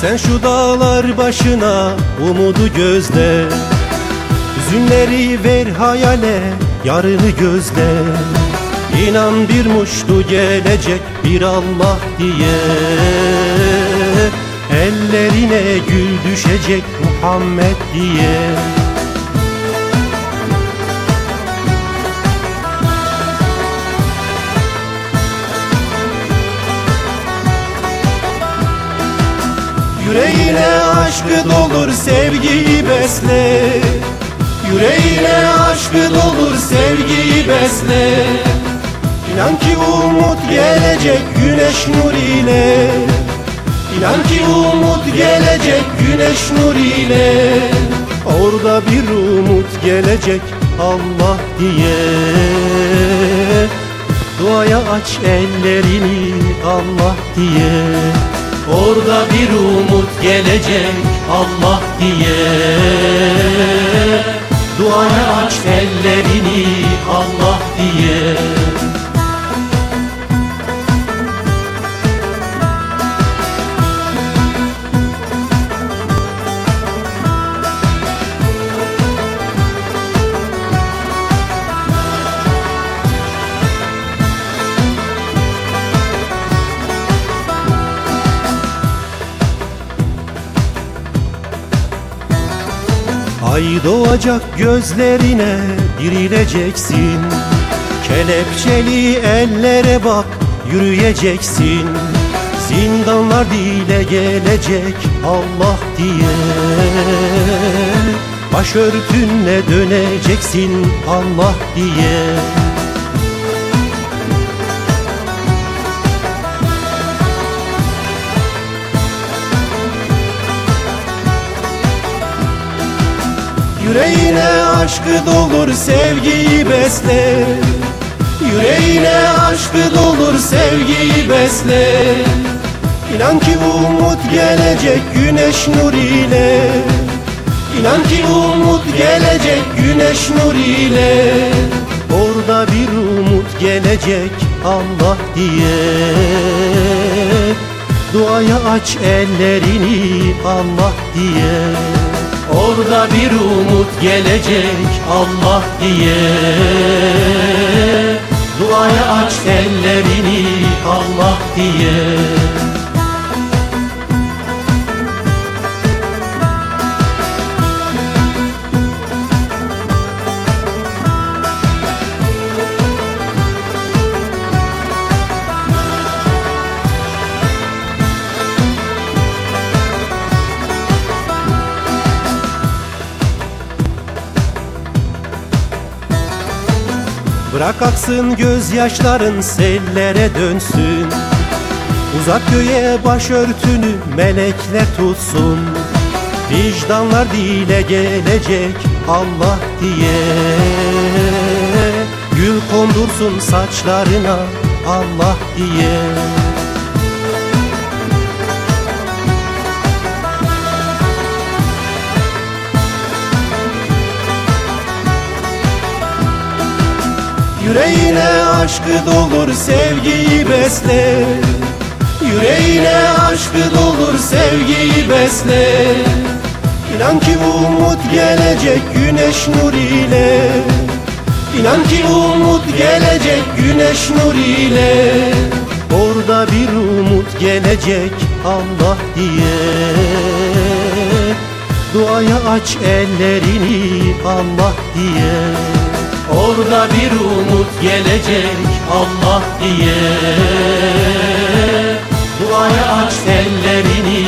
Sen şu dağlar başına umudu gözle. Hüzünleri ver hayale yarını gözle. İnan bir muştu gelecek bir Allah diye. Ellerine gül düşecek Muhammed diye Yüreğine aşkı dolur sevgiyi besle. Yüreğine aşkı dolur sevgiyi besle. İnan ki umut gelecek güneş nur ile İnan ki umut gelecek güneş nur ile Orada bir umut gelecek Allah diye. Duaya aç ellerini Allah diye Orada bir umut gelecek Allah diye Ay doğacak gözlerine dirileceksin. Kelepçeli ellere bak yürüyeceksin. Zindanlar dile gelecek Allah diye. Başörtünle döneceksin Allah diye Yüreğine aşkı dolur sevgiyi besle. Yüreğine aşkı dolur sevgiyi besle. İnan ki umut gelecek güneş nur ile İnan ki umut gelecek güneş nur ile Orada bir umut gelecek Allah diye. Duaya aç ellerini Allah diye Orada bir umut gelecek Allah diye. Duaya aç ellerini Allah diye Bırak aksın gözyaşların sellere dönsün. Uzak göğe başörtünü melekler tutsun. Vicdanlar dile gelecek Allah diye. Gül kondursun saçlarına Allah diye Yüreğine aşkı dolur sevgiyi besle. Yüreğine aşkı dolur sevgiyi besle. İnan ki umut gelecek güneş nur ile İnan ki umut gelecek güneş nur ile Orada bir umut gelecek Allah diye. Duaya aç ellerini Allah diye Orada bir umut gelecek Allah diye. Duaya aç ellerini